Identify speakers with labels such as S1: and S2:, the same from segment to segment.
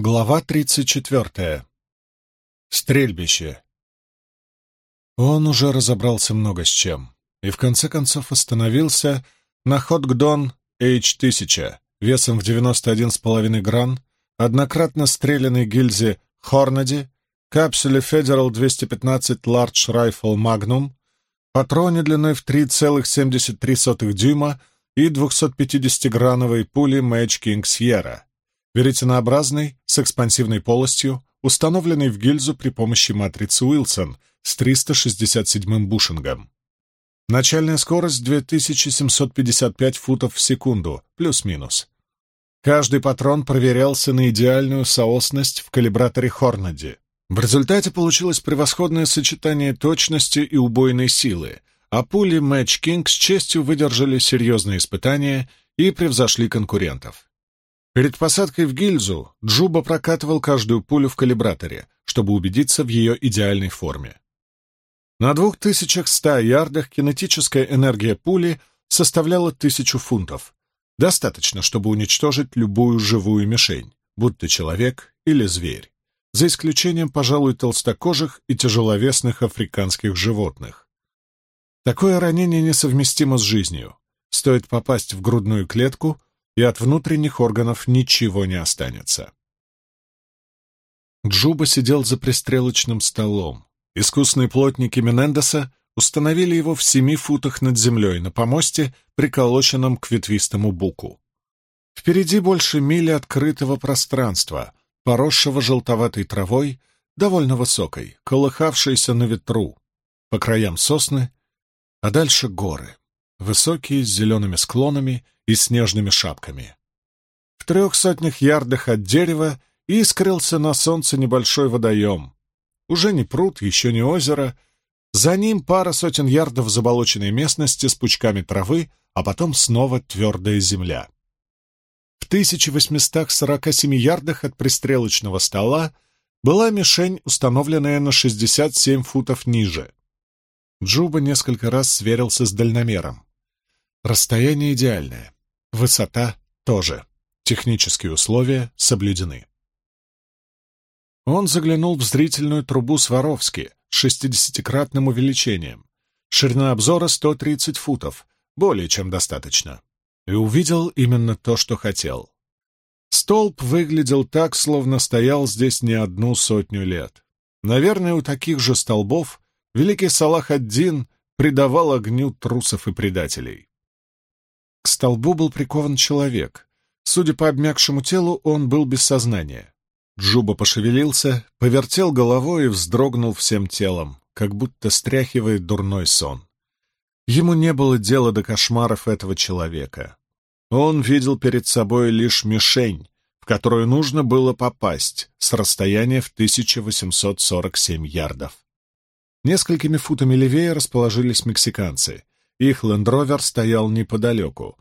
S1: Глава 34. Стрельбище. Он уже разобрался много с чем, и в конце концов остановился на Хотгдон H-1000 весом в 91,5 гран, однократно стрелянной гильзе Хорнади, капсуле Federal 215 Large Rifle Magnum, патроне длиной в 3,73 дюйма и 250-грановой пули Match King Sierra — веретенообразный, с экспансивной полостью, установленный в гильзу при помощи матрицы Уилсон с 367-м бушингом. Начальная скорость 2755 футов в секунду, плюс-минус. Каждый патрон проверялся на идеальную соосность в калибраторе Хорнади. В результате получилось превосходное сочетание точности и убойной силы, а пули Match King с честью выдержали серьезные испытания и превзошли конкурентов. Перед посадкой в гильзу Джуба прокатывал каждую пулю в калибраторе, чтобы убедиться в ее идеальной форме. На 2100 ярдах кинетическая энергия пули составляла тысячу фунтов. Достаточно, чтобы уничтожить любую живую мишень, будто человек или зверь, за исключением, пожалуй, толстокожих и тяжеловесных африканских животных. Такое ранение несовместимо с жизнью. Стоит попасть в грудную клетку — и от внутренних органов ничего не останется. Джуба сидел за пристрелочным столом. Искусные плотники Менендеса установили его в семи футах над землей на помосте, приколоченном к ветвистому буку. Впереди больше мили открытого пространства, поросшего желтоватой травой, довольно высокой, колыхавшейся на ветру, по краям сосны, а дальше горы, высокие, с зелеными склонами и снежными шапками. В трех сотнях ярдах от дерева искрился на солнце небольшой водоем. Уже не пруд, еще не озеро. За ним пара сотен ярдов заболоченной местности с пучками травы, а потом снова твердая земля. В 1847 ярдах от пристрелочного стола была мишень, установленная на 67 футов ниже. Джуба несколько раз сверился с дальномером. Расстояние идеальное. Высота тоже. Технические условия соблюдены. Он заглянул в зрительную трубу Сваровски с 60-кратным увеличением. Ширина обзора 130 футов, более чем достаточно. И увидел именно то, что хотел. Столб выглядел так, словно стоял здесь не одну сотню лет. Наверное, у таких же столбов великий Салах ад-Дин придавал огню трусов и предателей. Столбу был прикован человек. Судя по обмякшему телу, он был без сознания. Джуба пошевелился, повертел головой и вздрогнул всем телом, как будто стряхивает дурной сон. Ему не было дела до кошмаров этого человека. Он видел перед собой лишь мишень, в которую нужно было попасть с расстояния в 1847 ярдов. Несколькими футами левее расположились мексиканцы. Их лендровер стоял неподалеку.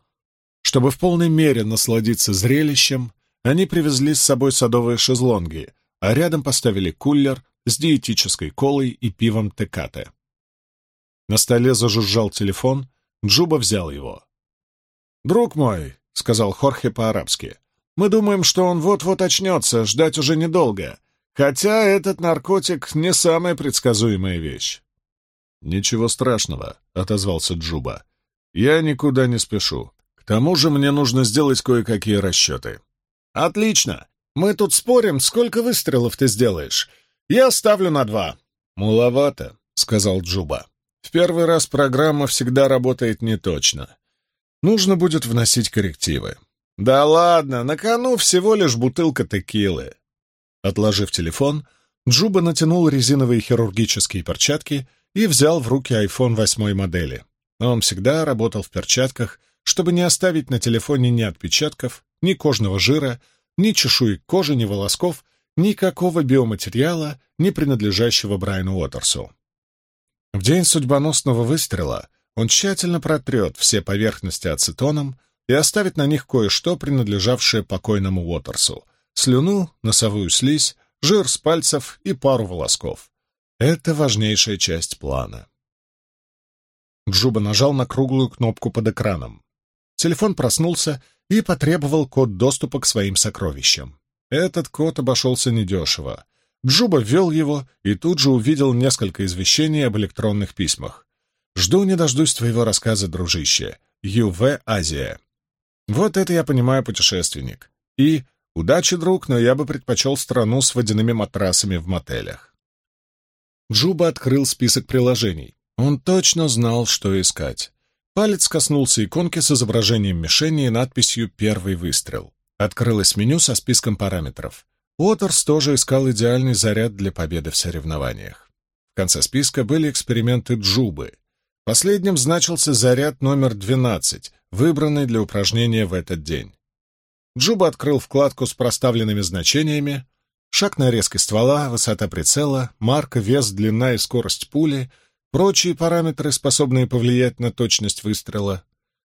S1: Чтобы в полной мере насладиться зрелищем, они привезли с собой садовые шезлонги, а рядом поставили кулер с диетической колой и пивом Текате. На столе зажужжал телефон, Джуба взял его. «Друг мой», — сказал Хорхе по-арабски, — «мы думаем, что он вот-вот очнется, ждать уже недолго, хотя этот наркотик не самая предсказуемая вещь». «Ничего страшного», — отозвался Джуба. «Я никуда не спешу. К тому же мне нужно сделать кое-какие расчеты». «Отлично! Мы тут спорим, сколько выстрелов ты сделаешь. Я ставлю на два». «Маловато», — сказал Джуба. «В первый раз программа всегда работает неточно. Нужно будет вносить коррективы». «Да ладно, на кону всего лишь бутылка текилы». Отложив телефон, Джуба натянул резиновые хирургические перчатки и взял в руки iPhone 8 модели. Он всегда работал в перчатках, чтобы не оставить на телефоне ни отпечатков, ни кожного жира, ни чешуек кожи, ни волосков, никакого биоматериала, не принадлежащего Брайану Уотерсу. В день судьбоносного выстрела он тщательно протрет все поверхности ацетоном и оставит на них кое-что, принадлежавшее покойному Уотерсу — слюну, носовую слизь, жир с пальцев и пару волосков. Это важнейшая часть плана. Джуба нажал на круглую кнопку под экраном. Телефон проснулся и потребовал код доступа к своим сокровищам. Этот код обошелся недешево. Джуба ввел его и тут же увидел несколько извещений об электронных письмах. «Жду не дождусь твоего рассказа, дружище. ЮВ Азия». Вот это я понимаю, путешественник. И «Удачи, друг, но я бы предпочел страну с водяными матрасами в мотелях». Джуба открыл список приложений. Он точно знал, что искать. Палец коснулся иконки с изображением мишени и надписью «Первый выстрел». Открылось меню со списком параметров. Уотерс тоже искал идеальный заряд для победы в соревнованиях. В конце списка были эксперименты Джубы. Последним значился заряд номер 12, выбранный для упражнения в этот день. Джуба открыл вкладку с проставленными значениями. Шаг на резкость ствола, высота прицела, марка, вес, длина и скорость пули — прочие параметры, способные повлиять на точность выстрела.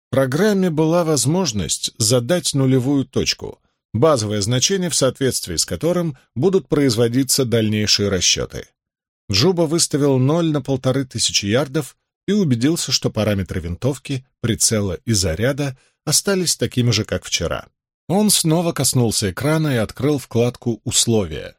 S1: В программе была возможность задать нулевую точку, базовое значение, в соответствии с которым будут производиться дальнейшие расчеты. Джуба выставил ноль на полторы тысячи ярдов и убедился, что параметры винтовки, прицела и заряда остались такими же, как вчера. Он снова коснулся экрана и открыл вкладку «Условия».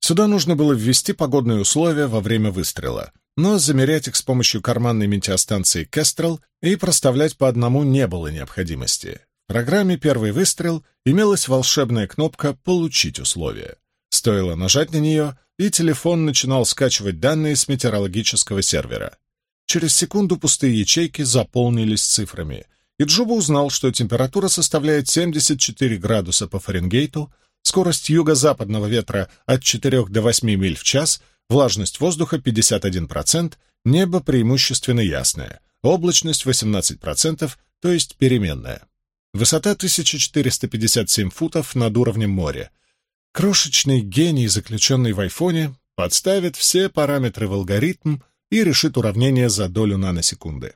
S1: Сюда нужно было ввести погодные условия во время выстрела, но замерять их с помощью карманной метеостанции Кестрел и проставлять по одному не было необходимости. В программе «Первый выстрел» имелась волшебная кнопка «Получить условия». Стоило нажать на нее, и телефон начинал скачивать данные с метеорологического сервера. Через секунду пустые ячейки заполнились цифрами, и Джуба узнал, что температура составляет 74 градуса по Фаренгейту, скорость юго-западного ветра от 4 до 8 миль в час, Влажность воздуха 51%, небо преимущественно ясное, облачность 18%, то есть переменная. Высота 1457 футов над уровнем моря. Крошечный гений, заключенный в айфоне, подставит все параметры в алгоритм и решит уравнение за долю наносекунды.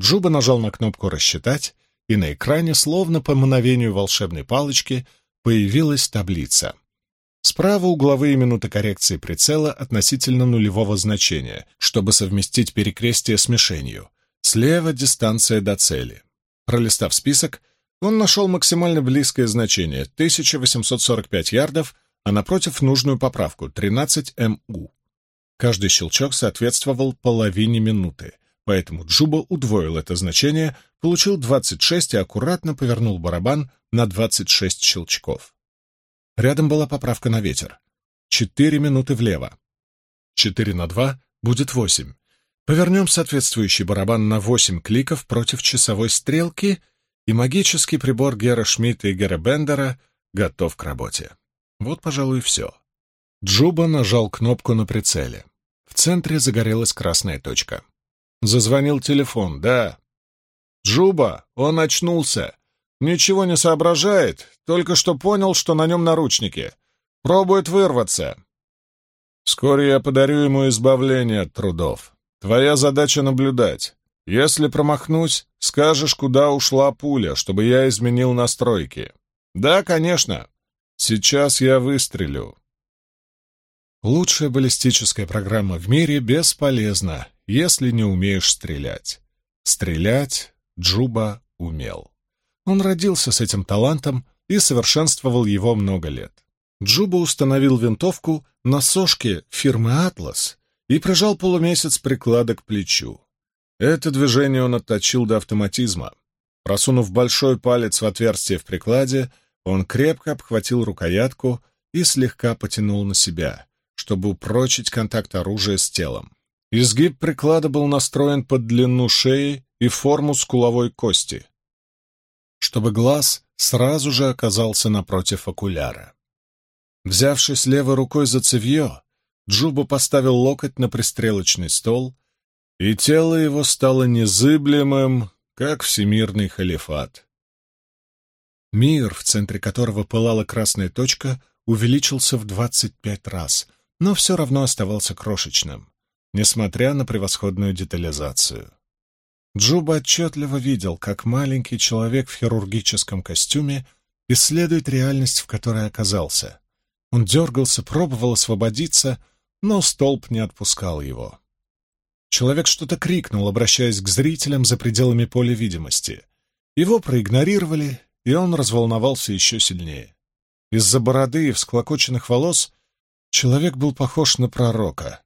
S1: Джуба нажал на кнопку «Рассчитать», и на экране, словно по мановению волшебной палочки, появилась таблица. Справа угловые минуты коррекции прицела относительно нулевого значения, чтобы совместить перекрестие с мишенью. Слева дистанция до цели. Пролистав список, он нашел максимально близкое значение — 1845 ярдов, а напротив нужную поправку — 13 МУ. Каждый щелчок соответствовал половине минуты, поэтому Джуба удвоил это значение, получил 26 и аккуратно повернул барабан на 26 щелчков. Рядом была поправка на ветер. Четыре минуты влево. Четыре на два будет восемь. Повернем соответствующий барабан на восемь кликов против часовой стрелки, и магический прибор Гера Шмидта и Гера Бендера готов к работе. Вот, пожалуй, все. Джуба нажал кнопку на прицеле. В центре загорелась красная точка. Зазвонил телефон, да. «Джуба, он очнулся. Ничего не соображает, только что понял, что на нем наручники. Пробует вырваться. Вскоре я подарю ему избавление от трудов. Твоя задача наблюдать. Если промахнусь, скажешь, куда ушла пуля, чтобы я изменил настройки. Да, конечно. Сейчас я выстрелю. Лучшая баллистическая программа в мире бесполезна, если не умеешь стрелять. Стрелять Джуба умел. Он родился с этим талантом и совершенствовал его много лет. Джуба установил винтовку на сошке фирмы «Атлас» и прижал полумесяц приклада к плечу. Это движение он отточил до автоматизма. Просунув большой палец в отверстие в прикладе, он крепко обхватил рукоятку и слегка потянул на себя, чтобы упрочить контакт оружия с телом. Изгиб приклада был настроен под длину шеи и форму скуловой кости чтобы глаз сразу же оказался напротив окуляра. Взявшись левой рукой за цевье, Джуба поставил локоть на пристрелочный стол, и тело его стало незыблемым, как всемирный халифат. Мир, в центре которого пылала красная точка, увеличился в двадцать пять раз, но все равно оставался крошечным, несмотря на превосходную детализацию. Джуба отчетливо видел, как маленький человек в хирургическом костюме исследует реальность, в которой оказался. Он дергался, пробовал освободиться, но столб не отпускал его. Человек что-то крикнул, обращаясь к зрителям за пределами поля видимости. Его проигнорировали, и он разволновался еще сильнее. из-за бороды и всклокоченных волос человек был похож на пророка.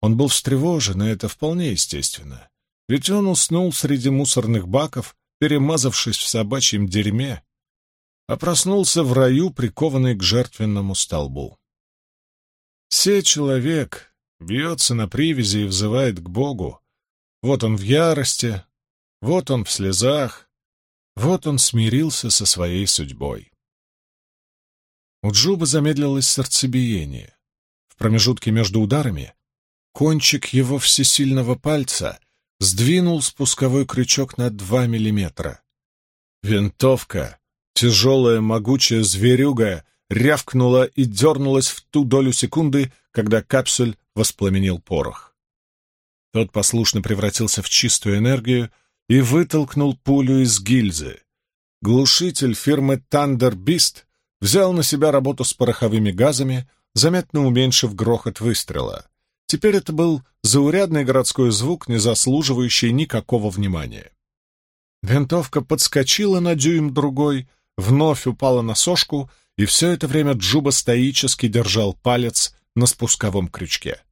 S1: Он был встревожен, и это вполне естественно. Ведь он уснул среди мусорных баков, перемазавшись в собачьем дерьме, а проснулся в раю, прикованный к жертвенному столбу. Се человек бьется на привязи и взывает к Богу. Вот он в ярости, вот он в слезах, вот он смирился со своей судьбой. У Джуба замедлилось сердцебиение. В промежутке между ударами кончик его всесильного пальца сдвинул спусковой крючок на два миллиметра. Винтовка, тяжелая, могучая зверюга, рявкнула и дернулась в ту долю секунды, когда капсуль воспламенил порох. Тот послушно превратился в чистую энергию и вытолкнул пулю из гильзы. Глушитель фирмы Thunder Beast взял на себя работу с пороховыми газами, заметно уменьшив грохот выстрела. Теперь это был заурядный городской звук, не заслуживающий никакого внимания. Винтовка подскочила на дюйм другой, вновь упала на сошку, и все это время Джуба стоически держал палец на спусковом крючке.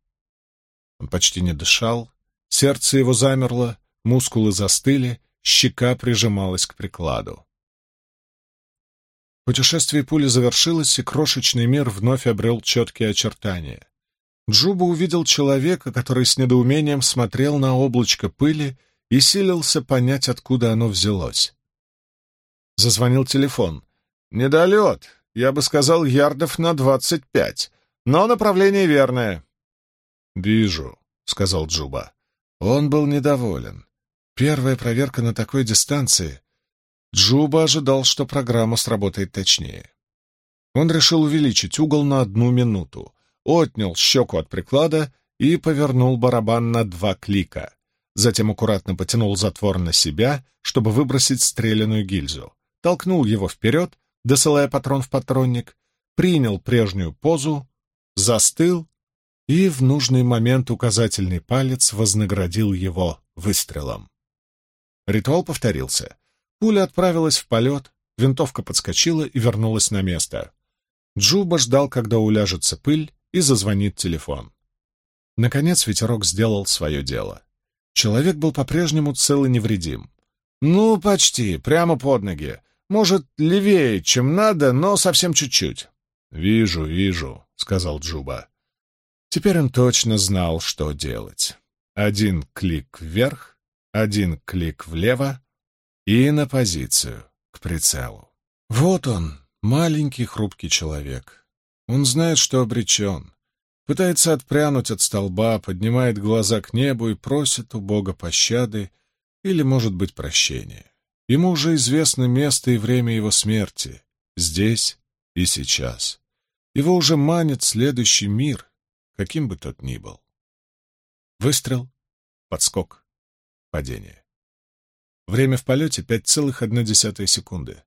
S1: Он почти не дышал, сердце его замерло, мускулы застыли, щека прижималась к прикладу. Путешествие пули завершилось, и крошечный мир вновь обрел четкие очертания. Джуба увидел человека, который с недоумением смотрел на облачко пыли и силился понять, откуда оно взялось. Зазвонил телефон. «Недолет, я бы сказал, ярдов на двадцать пять, но направление верное». «Вижу», — сказал Джуба. Он был недоволен. Первая проверка на такой дистанции. Джуба ожидал, что программа сработает точнее. Он решил увеличить угол на одну минуту отнял щеку от приклада и повернул барабан на два клика. Затем аккуратно потянул затвор на себя, чтобы выбросить стреляную гильзу. Толкнул его вперед, досылая патрон в патронник, принял прежнюю позу, застыл, и в нужный момент указательный палец вознаградил его выстрелом. Ритуал повторился. Пуля отправилась в полет, винтовка подскочила и вернулась на место. Джуба ждал, когда уляжется пыль, и зазвонит телефон. Наконец ветерок сделал свое дело. Человек был по-прежнему цел и невредим. «Ну, почти, прямо под ноги. Может, левее, чем надо, но совсем чуть-чуть». «Вижу, вижу», — сказал Джуба. Теперь он точно знал, что делать. Один клик вверх, один клик влево и на позицию, к прицелу. Вот он, маленький хрупкий человек. Он знает, что обречен. Пытается отпрянуть от столба, поднимает глаза к небу и просит у Бога пощады или, может быть, прощения. Ему уже известно место и время его смерти, здесь и сейчас. Его уже манит следующий мир, каким бы тот ни был. Выстрел, подскок, падение. Время в полете — 5,1 секунды.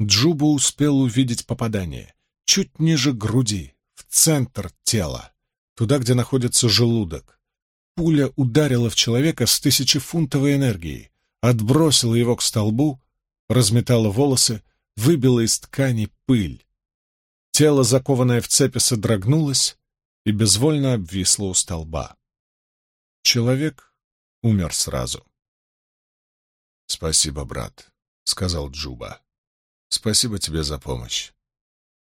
S1: Джуба успел увидеть попадание чуть ниже груди, в центр тела, туда, где находится желудок. Пуля ударила в человека с тысячефунтовой энергией, отбросила его к столбу, разметала волосы, выбила из ткани пыль. Тело, закованное в цепи, содрогнулось и безвольно обвисло у столба. Человек умер сразу. «Спасибо, брат», — сказал Джуба. «Спасибо тебе за помощь.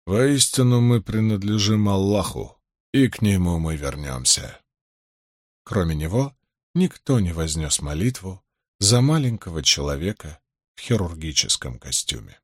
S1: Воистину мы принадлежим Аллаху, и к Нему мы вернемся. Кроме него, никто не вознес молитву за маленького человека в хирургическом костюме.